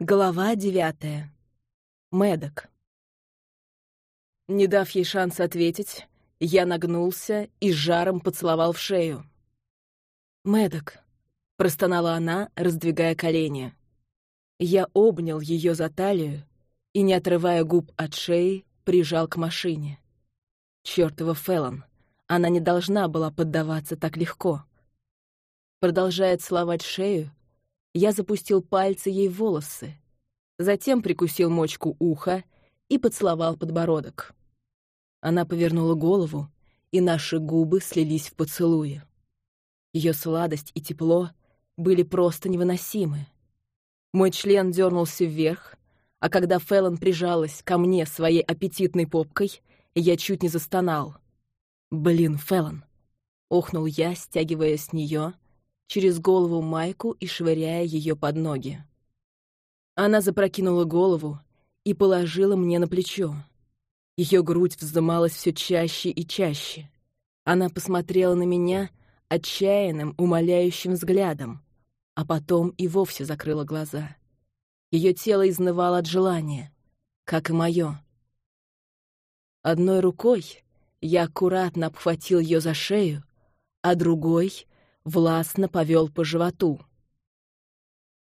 Глава девятая. Мэддок. Не дав ей шанса ответить, я нагнулся и жаром поцеловал в шею. «Мэддок», — простонала она, раздвигая колени. Я обнял ее за талию и, не отрывая губ от шеи, прижал к машине. Чёртова Феллон, она не должна была поддаваться так легко. Продолжая целовать шею, я запустил пальцы ей в волосы, затем прикусил мочку уха и поцеловал подбородок. Она повернула голову, и наши губы слились в поцелуе. Ее сладость и тепло были просто невыносимы. Мой член дернулся вверх, а когда Феллон прижалась ко мне своей аппетитной попкой, я чуть не застонал. «Блин, Феллон!» — охнул я, стягивая с нее через голову майку и швыряя ее под ноги. Она запрокинула голову и положила мне на плечо. Ее грудь вздымалась все чаще и чаще. Она посмотрела на меня отчаянным, умоляющим взглядом, а потом и вовсе закрыла глаза. Ее тело изнывало от желания, как и мое. Одной рукой я аккуратно обхватил ее за шею, а другой властно повел по животу.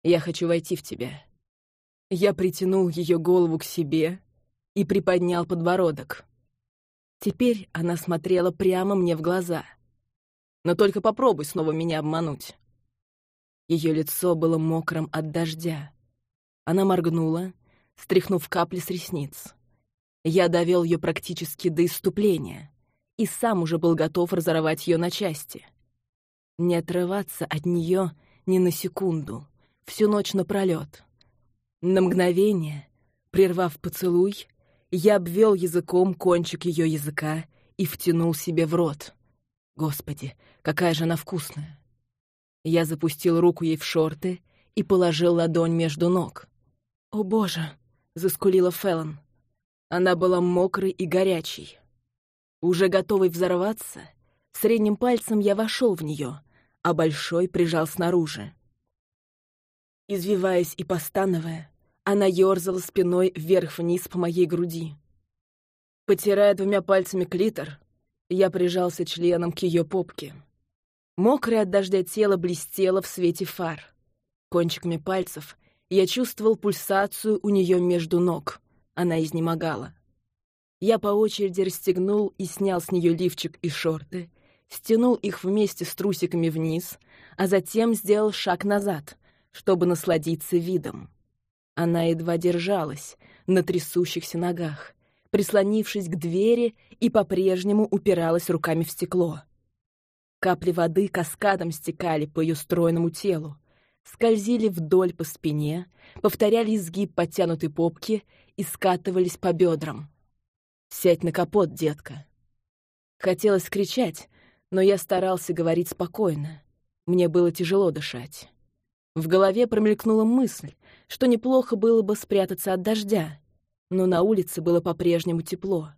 «Я хочу войти в тебя». Я притянул ее голову к себе и приподнял подбородок. Теперь она смотрела прямо мне в глаза. «Но только попробуй снова меня обмануть». Ее лицо было мокрым от дождя. Она моргнула, стряхнув капли с ресниц. Я довел ее практически до иступления и сам уже был готов разорвать ее на части — не отрываться от нее ни на секунду, всю ночь напролет. На мгновение, прервав поцелуй, я обвел языком кончик ее языка и втянул себе в рот. Господи, какая же она вкусная! Я запустил руку ей в шорты и положил ладонь между ног. «О, боже!» — заскулила Феллон. Она была мокрой и горячей. Уже готовый взорваться, средним пальцем я вошел в нее, а большой прижал снаружи. Извиваясь и постановая, она ёрзала спиной вверх-вниз по моей груди. Потирая двумя пальцами клитор, я прижался членом к ее попке. Мокрое от дождя тело блестело в свете фар. Кончиками пальцев я чувствовал пульсацию у нее между ног. Она изнемогала. Я по очереди расстегнул и снял с нее лифчик и шорты, стянул их вместе с трусиками вниз, а затем сделал шаг назад, чтобы насладиться видом. Она едва держалась на трясущихся ногах, прислонившись к двери и по-прежнему упиралась руками в стекло. Капли воды каскадом стекали по ее стройному телу, скользили вдоль по спине, повторяли изгиб подтянутой попки и скатывались по бедрам. «Сядь на капот, детка!» Хотелось кричать, но я старался говорить спокойно. Мне было тяжело дышать. В голове промелькнула мысль, что неплохо было бы спрятаться от дождя, но на улице было по-прежнему тепло.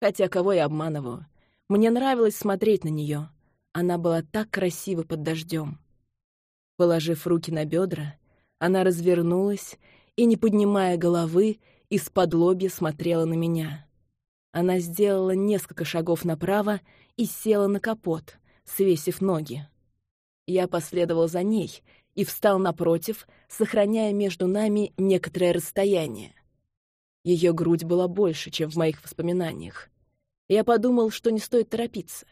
Хотя кого я обманываю? Мне нравилось смотреть на нее. Она была так красива под дождем. Положив руки на бедра, она развернулась и, не поднимая головы, из-под лобья смотрела на меня. Она сделала несколько шагов направо и села на капот, свесив ноги. Я последовал за ней и встал напротив, сохраняя между нами некоторое расстояние. Ее грудь была больше, чем в моих воспоминаниях. Я подумал, что не стоит торопиться.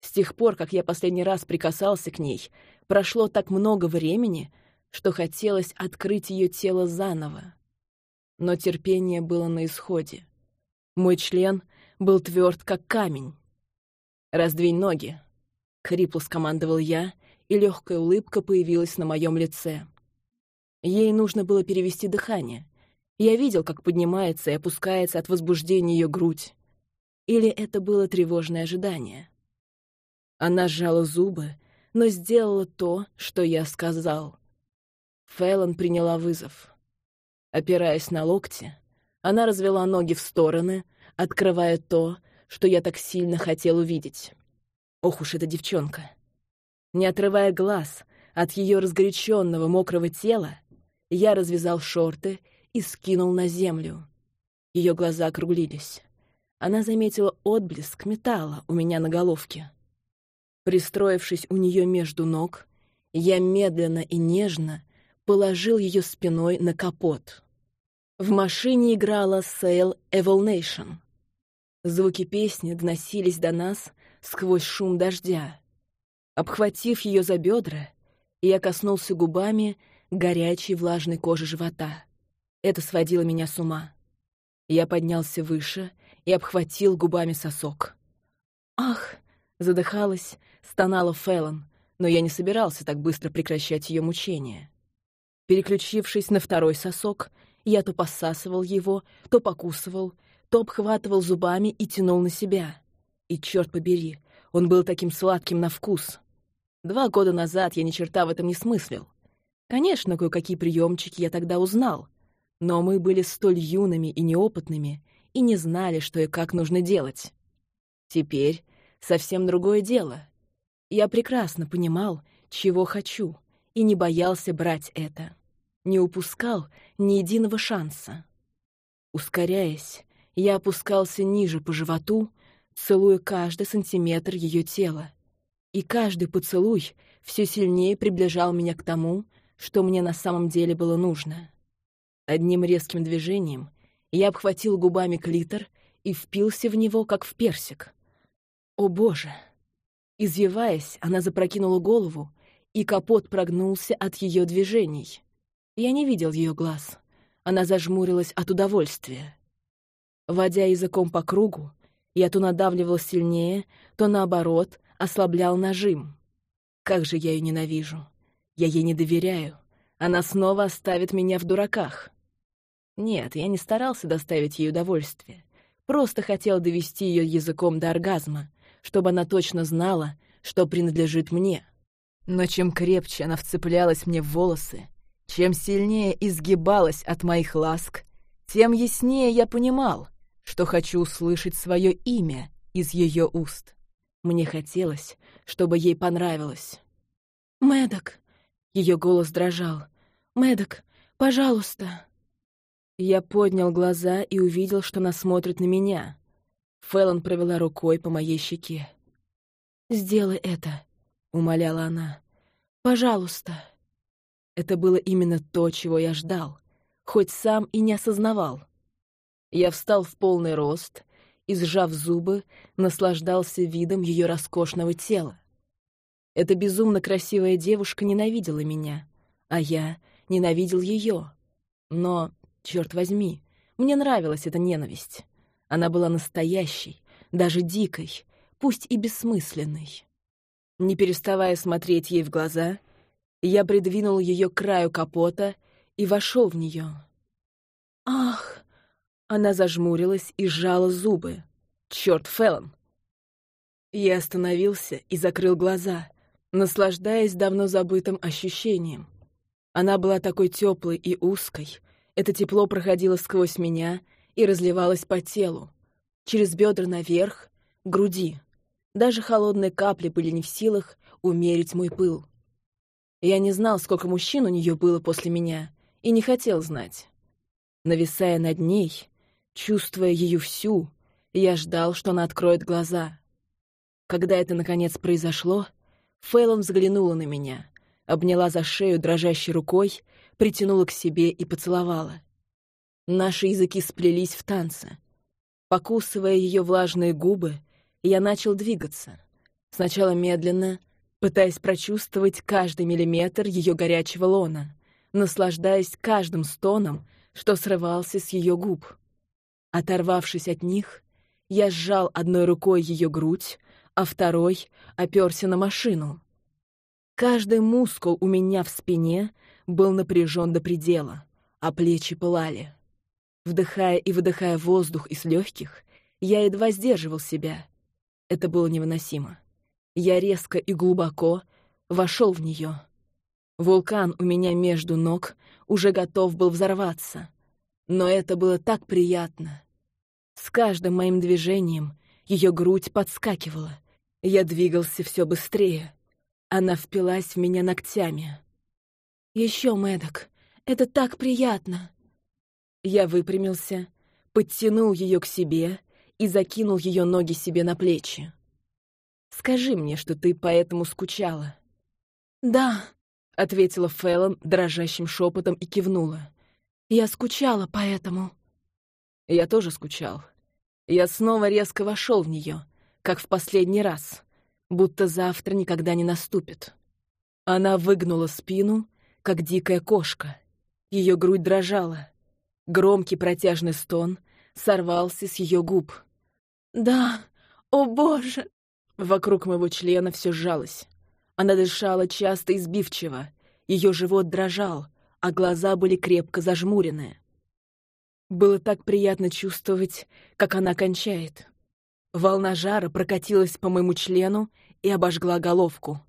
С тех пор, как я последний раз прикасался к ней, прошло так много времени, что хотелось открыть ее тело заново. Но терпение было на исходе. Мой член был тверд, как камень. «Раздвинь ноги», — хрипло скомандовал я, и легкая улыбка появилась на моем лице. Ей нужно было перевести дыхание. Я видел, как поднимается и опускается от возбуждения ее грудь. Или это было тревожное ожидание? Она сжала зубы, но сделала то, что я сказал. Фэллон приняла вызов. Опираясь на локти, она развела ноги в стороны, открывая то, что я так сильно хотел увидеть. Ох уж эта девчонка. Не отрывая глаз от ее разгоряченного мокрого тела, Я развязал шорты и скинул на землю. Ее глаза округлились. Она заметила отблеск металла у меня на головке. Пристроившись у нее между ног, я медленно и нежно положил ее спиной на капот. В машине играла Sail Evil Nation. Звуки песни доносились до нас сквозь шум дождя. Обхватив ее за бедра, я коснулся губами горячей влажной кожи живота. Это сводило меня с ума. Я поднялся выше и обхватил губами сосок. «Ах!» — задыхалась, стонала Фэллон, но я не собирался так быстро прекращать ее мучения. Переключившись на второй сосок, я то посасывал его, то покусывал, то обхватывал зубами и тянул на себя. И, черт побери, он был таким сладким на вкус. Два года назад я ни черта в этом не смыслил. Конечно, кое-какие приемчики я тогда узнал, но мы были столь юными и неопытными и не знали, что и как нужно делать. Теперь совсем другое дело. Я прекрасно понимал, чего хочу, и не боялся брать это. Не упускал ни единого шанса. Ускоряясь, я опускался ниже по животу, целуя каждый сантиметр ее тела. И каждый поцелуй все сильнее приближал меня к тому, что мне на самом деле было нужно. Одним резким движением я обхватил губами клитор и впился в него, как в персик. О боже! Извиваясь, она запрокинула голову, и капот прогнулся от ее движений. Я не видел ее глаз. Она зажмурилась от удовольствия. Водя языком по кругу, я то надавливал сильнее, то, наоборот, ослаблял нажим. Как же я ее ненавижу. Я ей не доверяю. Она снова оставит меня в дураках. Нет, я не старался доставить ей удовольствие. Просто хотел довести ее языком до оргазма, чтобы она точно знала, что принадлежит мне. Но чем крепче она вцеплялась мне в волосы, чем сильнее изгибалась от моих ласк, тем яснее я понимал, что хочу услышать свое имя из ее уст. Мне хотелось, чтобы ей понравилось. «Мэддок!» — ее голос дрожал. «Мэддок, пожалуйста!» Я поднял глаза и увидел, что она смотрит на меня. Фэллон провела рукой по моей щеке. «Сделай это», — умоляла она. «Пожалуйста». Это было именно то, чего я ждал, хоть сам и не осознавал. Я встал в полный рост и, сжав зубы, наслаждался видом ее роскошного тела. Эта безумно красивая девушка ненавидела меня, а я ненавидел ее. Но, черт возьми, мне нравилась эта ненависть. Она была настоящей, даже дикой, пусть и бессмысленной. Не переставая смотреть ей в глаза, я придвинул ее к краю капота и вошел в нее. «Ах!» Она зажмурилась и сжала зубы. Черт, Феллон! Я остановился и закрыл глаза, наслаждаясь давно забытым ощущением. Она была такой теплой и узкой. Это тепло проходило сквозь меня и разливалось по телу, через бедра наверх, груди. Даже холодные капли были не в силах умерить мой пыл. Я не знал, сколько мужчин у нее было после меня, и не хотел знать. Нависая над ней, Чувствуя ее всю, я ждал, что она откроет глаза. Когда это, наконец, произошло, Фейлон взглянула на меня, обняла за шею дрожащей рукой, притянула к себе и поцеловала. Наши языки сплелись в танце. Покусывая ее влажные губы, я начал двигаться. Сначала медленно, пытаясь прочувствовать каждый миллиметр ее горячего лона, наслаждаясь каждым стоном, что срывался с ее губ. Оторвавшись от них, я сжал одной рукой ее грудь, а второй оперся на машину. Каждый мускул у меня в спине был напряжен до предела, а плечи пылали. Вдыхая и выдыхая воздух из легких, я едва сдерживал себя. Это было невыносимо. Я резко и глубоко вошел в нее. Вулкан у меня между ног уже готов был взорваться. Но это было так приятно. С каждым моим движением ее грудь подскакивала. Я двигался все быстрее. Она впилась в меня ногтями. Еще, Мэддок, Это так приятно!» Я выпрямился, подтянул ее к себе и закинул ее ноги себе на плечи. «Скажи мне, что ты поэтому скучала». «Да», — ответила Фэллон дрожащим шепотом и кивнула. «Я скучала поэтому». Я тоже скучал. Я снова резко вошел в нее, как в последний раз, будто завтра никогда не наступит. Она выгнула спину, как дикая кошка. Ее грудь дрожала. Громкий протяжный стон сорвался с ее губ. «Да, о боже!» Вокруг моего члена все сжалось. Она дышала часто и сбивчиво, ее живот дрожал, а глаза были крепко зажмурены. Было так приятно чувствовать, как она кончает. Волна жара прокатилась по моему члену и обожгла головку.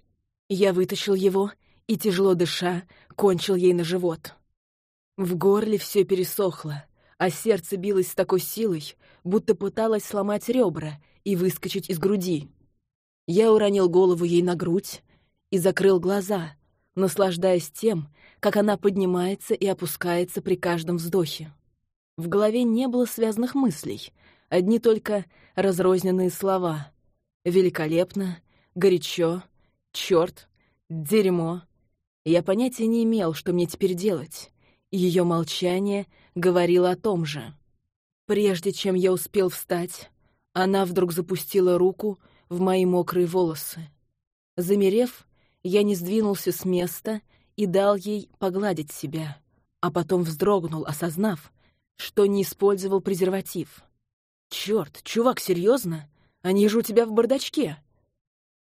Я вытащил его и, тяжело дыша, кончил ей на живот. В горле все пересохло, а сердце билось с такой силой, будто пыталось сломать ребра и выскочить из груди. Я уронил голову ей на грудь и закрыл глаза, наслаждаясь тем, как она поднимается и опускается при каждом вздохе. В голове не было связанных мыслей, одни только разрозненные слова. «Великолепно», «горячо», «чёрт», «дерьмо». Я понятия не имел, что мне теперь делать. Ее молчание говорило о том же. Прежде чем я успел встать, она вдруг запустила руку в мои мокрые волосы. Замерев, я не сдвинулся с места и дал ей погладить себя, а потом вздрогнул, осознав, что не использовал презерватив. Черт, чувак, серьезно? Они же у тебя в бардачке.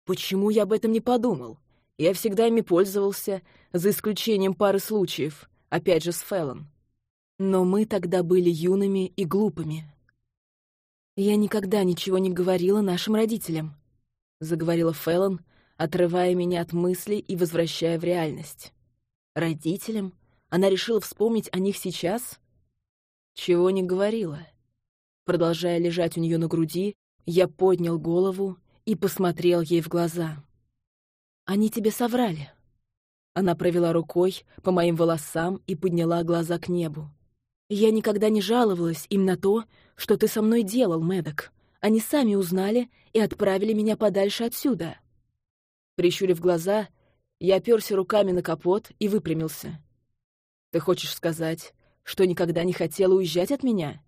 Почему я об этом не подумал? Я всегда ими пользовался, за исключением пары случаев, опять же с Фэллон. Но мы тогда были юными и глупыми. «Я никогда ничего не говорила нашим родителям», — заговорила Фэллон, отрывая меня от мыслей и возвращая в реальность. «Родителям? Она решила вспомнить о них сейчас?» «Чего не говорила?» Продолжая лежать у нее на груди, я поднял голову и посмотрел ей в глаза. «Они тебе соврали». Она провела рукой по моим волосам и подняла глаза к небу. «Я никогда не жаловалась им на то, что ты со мной делал, Мэддок. Они сами узнали и отправили меня подальше отсюда». Прищурив глаза, я оперся руками на капот и выпрямился. «Ты хочешь сказать, что никогда не хотела уезжать от меня?»